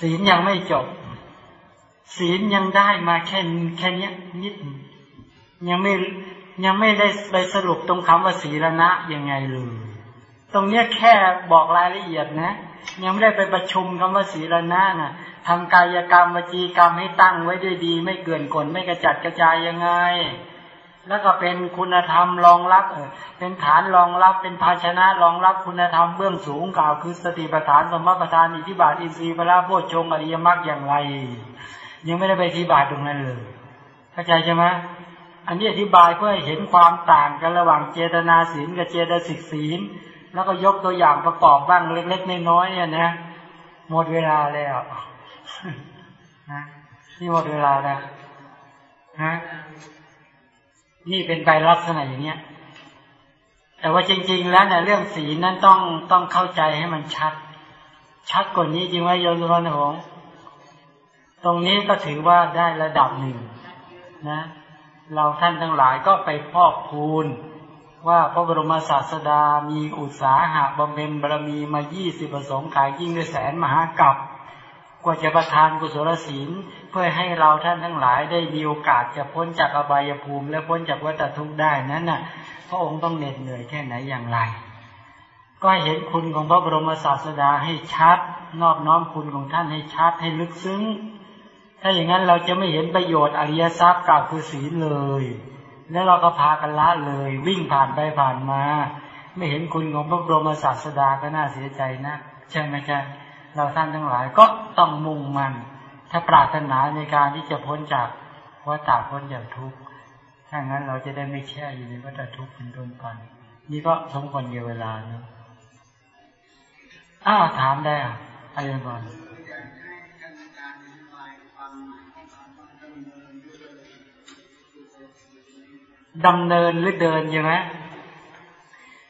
ศีลยังไม่จบ ศีลยังได้มาแค่แค่นี้นิด ยังไม่ยังไม่ได้ไปสรุปตรงคำว่าศีลนะยังไงเลย ตรงเนี้ยแค่บอกรายละเอียดนะ ยังไม่ได้ไปประชุมคำว่าศีลนะนะทำกายกรรมวจีกรรมให้ตั้งไว้ด้วยดี ไม่เกินกลไม่กระจัดกระจายยังไง แล้วก็เป็นคุณธรรมรองรับเป็นฐานรองรับเป็นภาชนะรองรับคุณธรรมเบื้องสูงกล่าวคือสติปัฏฐานสมมติปัฏฐานอิทธิบาทอินทรีย์พระโพชฌงอริยมรรคอย่างไร ยังไม่ได้ไปอธิบายตรงนั้นเลยเข้าใจใช่ไหมอันนี้อธิบายเพื่อเห็นความต่างกันระหว่างเจตนาศีลกับเจตสิกศีล แล้วก็ยกตัวอย่างประกอบบ้างเล็กๆน้อยๆเนี่ยนะหมดเวลาแล้วนะนี่หมดเวลาแล้วฮะนี่เป็นไปลักษณะอย่างเนี้ย แต่ว่าจริง ๆ แล้วเนี่ยเรื่องศีลนั้นต้องต้องเข้าใจให้มันชัด ชัดกว่านี้จริงไหมโยมสุวรรณหงษ์ตรงนี้ก็ถือว่าได้ระดับหนึ่งนะ เราท่านทั้งหลายก็ไปพอกคูณ ว่าพระบรมศาสดามีอุตสาหะบำเพ็ญบารมีมายี่สิบประสงค์ขายยิ่งด้วยแสนมหากัปกว่าจะประทานกุศลศีลเพื่อให้เราท่านทั้งหลายได้มีโอกาสจะพ้นจากอบายภูมิ และพ้นจากวัฏทุกข์ได้นั้นน่ะ พระองค์ต้องเหน็ดเหนื่อยแค่ไหนอย่างไร ก็เห็นคุณของพระบรมศาสดาให้ชัด นอบน้อมคุณของท่านให้ชัดให้ลึกซึ้ง ถ้าอย่างนั้นเราจะไม่เห็นประโยชน์อริยทรัพย์กล่าวคือศีลเลย แล้วเราก็พากันละเลย วิ่งผ่านไปผ่านมา ไม่เห็นคุณของพระบรมศาสดาก็น่าเสียใจนะใช่ไหมจ๊ะเราท่านทั้งหลายก็ต้องมุ่งมัน ถ้าปรารถนาในการที่จะพ้นจากวัฏพ้นจากทุกข์ถ้างั้นเราจะได้ไม่แช่อยู่ในวัฏทุกข์เป็นต้นไปนี่ก็สมควรเกี่ยวเวลาะอ้าวถามได้อะอะไรก่อน ดำเนินหรือเดินใช่ไหม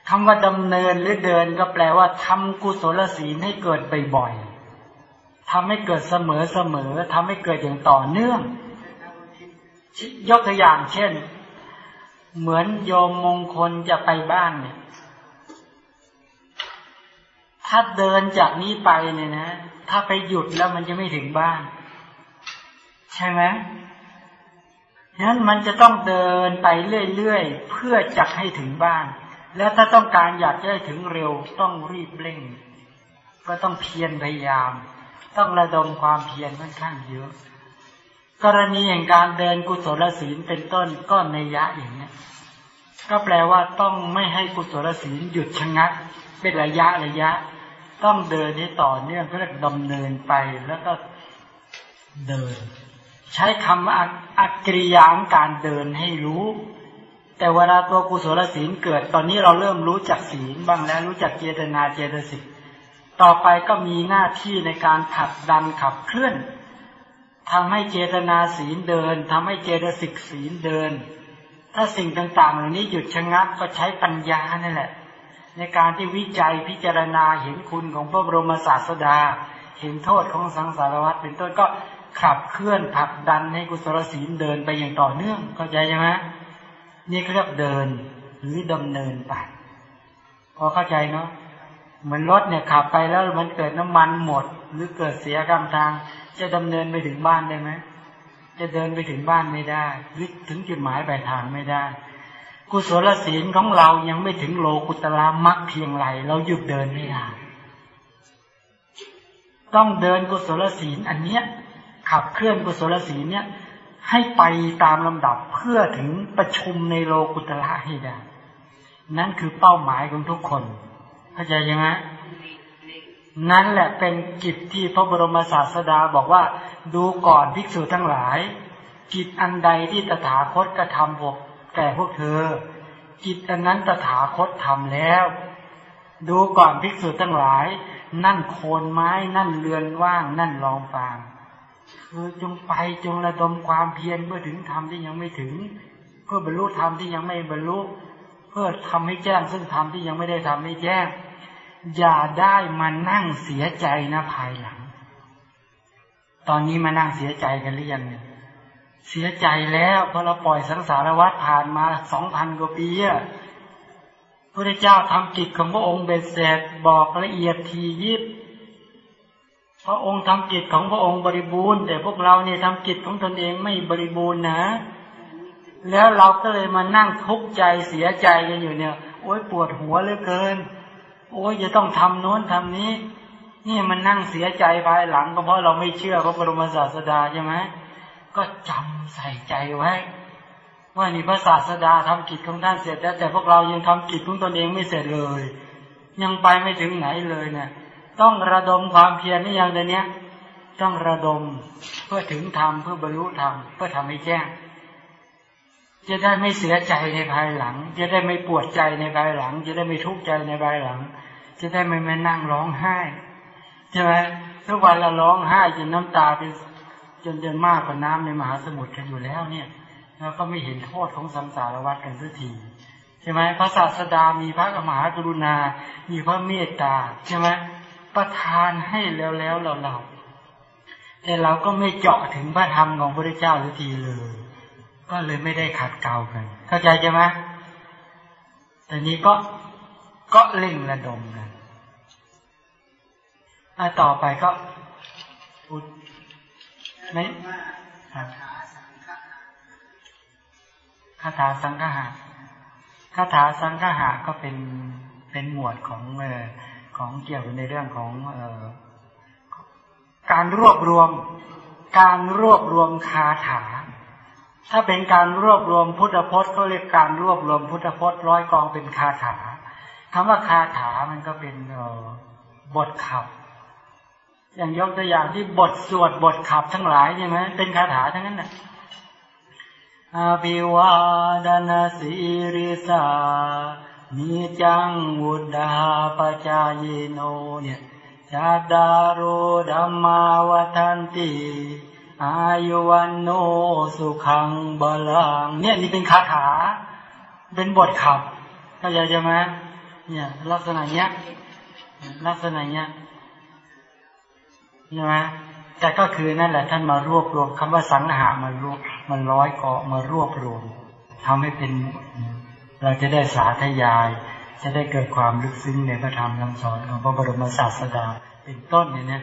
คำว่าดำเนินหรือเดินก็แปลว่าทำกุศลศีลให้เกิดบ่อยๆทำให้เกิดเสมอเสมอทำให้เกิดอย่างต่อเนื่อง ยกตัวอย่างเช่น เหมือนโยมมงคลจะไปบ้านเนี่ย ถ้าเดินจากนี้ไปเนี่ยนะ ถ้าไปหยุดแล้วมันจะไม่ถึงบ้าน ใช่ไหม นั้นมันจะต้องเดินไปเรื่อยๆ เพื่อจะให้ถึงบ้าน แล้วถ้าต้องการอยากจะให้ถึงเร็วต้องรีบเร่ง ก็ต้องเพียรพยายาม ต้องระดมความเพียรค่อนข้างเยอะ กรณีแห่างการเดินกุศลศีลเป็นต้นก็ในยะอย่างนี้ก็แปลว่าต้องไม่ให้กุศลศีลหยุดชะงัก เป็นระยะระยะ ต้องเดินให้ต่อเนื่องเพื่อดำเนินไปแล้วก็เดิน ใช้คำอักริยางการเดินให้รู้ แต่เวลาตัวกุศลศีลเกิด ตอนนี้เราเริ่มรู้จักศีลบ้างแล้วรู้จักเจตนาเจตสิกต่อไปก็มีหน้าที่ในการขับดันขับเคลื่อนทำให้เจตนาศีลเดินทำให้เจตสิกศีลเดิน ถ้าสิ่งต่างๆ เหล่านี้หยุดชะงักก็ใช้ปัญญานั่นแหละ ในการที่วิจัยพิจารณาเห็นคุณของพระบรมศาสดา เห็นโทษของสังสารวัฏเป็นต้นก็ ขับเคลื่อนผลักดันให้กุศลศีลเดินไปอย่างต่อเนื่องเข้าใจใช่ไหมนี่เขาเรียกเดินหรือดำเนินไปพอเข้าใจเนาะเหมือนรถเนี่ยขับไปแล้วมันเกิดน้ำมันหมด หรือเกิดเสียกำทาง จะดำเนินไปถึงบ้านได้ไหมจะเดินไปถึงบ้านไม่ได้หรือถึงจุดหมายปลายทางไม่ได้ กุศลศีลของเรายังไม่ถึงโลกุตละมักเพียงไรเราหยุดเดินไม่ได้ต้องเดินกุศลศีลอันเนี้ย ขับเคลื่อนกุศลศีลเนี้ยให้ไปตามลำดับเพื่อถึงประชุมในโลกุตละให้ได้นั่นคือเป้าหมายของทุกคนเข้าใจยังไงนั่นแหละเป็นกิจที่พระบรมศาสดาบอกว่าดูก่อนภิกษุทั้งหลาย กิจอันใดที่ตถาคตกระทำพวกแก่พวกเธอ กิจอันนั้นตถาคตทำแล้ว ดูก่อนภิกษุทั้งหลาย นั่นโคนไม้นั่นเรือนว่างนั่นรองฟาง คือจงไปจงระดมความเพียรเพื่อถึงธรรมที่ยังไม่ถึง เพื่อบรรลุธรรมที่ยังไม่บรรลุ เพื่อทำให้แจ้งซึ่งธรรมที่ยังไม่ได้ทำให้แจ้ง อย่าได้มานั่งเสียใจนะภายหลัง ตอนนี้มานั่งเสียใจกันหรือยังเนี่ยเสียใจแล้วเพราะเราปล่อยสังสารวัฏผ่านมาสองพันกว่าปีอะพระเจ้าทำกิจของพระองค์เบ็ดเสร็จบอกละเอียดทียิบ พระองค์ทำกิจของพระองค์บริบูรณ์ แต่พวกเราเนี่ยทำกิจของตนเองไม่บริบูรณ์นะ แล้วเราก็เลยมานั่งทุกข์ใจเสียใจกันอยู่เนี่ย โอ๊ยปวดหัวเหลือเกิน โอ้ยจะต้องทำโน้นทำนี้ นี่มันนั่งเสียใจภายหลังก็เพราะเราไม่เชื่อพระบรมศาสดาใช่ไหมก็จำใส่ใจไว้ว่านี่พระศาสดาทำกิจของท่านเสร็จแล้วแต่พวกเรายังทำกิจของตนเองไม่เสร็จเลย ยังไปไม่ถึงไหนเลยเนะี่ย ต้องระดมความเพียรนี่อย่างเดียวนี้ต้องระดมเพื่อถึงธรรมเพื่อบรรลุธรรมเพื่อทำให้แจ้ง จะได้ไม่เสียใจในภายหลัง จะได้ไม่ปวดใจในภายหลัง จะได้ไม่ทุกข์ใจในภายหลัง จะได้ไม่มานั่งร้องไห้ใช่ไหมทุกวันเราร้องไห้จนน้ำตาเป็นจนจนมากกว่าน้ำในมหาสมุทรกันอยู่แล้วเนี่ยเราก็ไม่เห็นโทษของสังสารวัฏกันสักทีใช่ไหมพระศาสดามีพระมหากรุณา มีพระเมตตาใช่ไหม ประทานให้แล้วแล้วเราเราแต่เราก็ไม่เจาะถึงพระธรรมของพระเจ้าสักทีเลย ก็เลยไม่ได้ขัดเกลากัน เข้าใจใช่ไหมแต่นี้ก็ก็เล่งระดมกันอะต่อไปก็อุดไม่ครับคาถาสังฆะคาถาสังฆะก็เป็นเป็นหมวดของเออ ของเกี่ยวกับในเรื่องของออการรวบรวม การรวบรวมคาถา ถ้าเป็นการรวบรวมพุทธพจน์เขาเรียกการรวบรวมพุทธพจน์ร้อยกองเป็นคาถาคำว่าคาถามันก็เป็นบทขับ อย่างยกตัวอย่างที่บทสวดบทขับทั้งหลายใช่ไหมเป็นคาถาทั้งนั้นแหละอภิวาดนาสีริสา นิจังวุดาปจายโนเนี่ยชาดารุดัมมาวทันติอายุวันโนสุขังบาลังเนี่ยนี่เป็นคาถา เป็นบทขับเข้าใจใช่ไหมเนี่ยลักษณะเนี้ย ลักษณะเนี้ยใช่ไหมแต่ก็คือนั่นแหละ ท่านมารวบรวมคำว่าสังหามารวบมันร้อยเกาะมารวบรวมทำให้เป็น เราจะได้สาธยาย จะได้เกิดความลึกซึ้งในพระธรรมคำสอนของพระบรมศาสดาเป็นต้นเนี่ย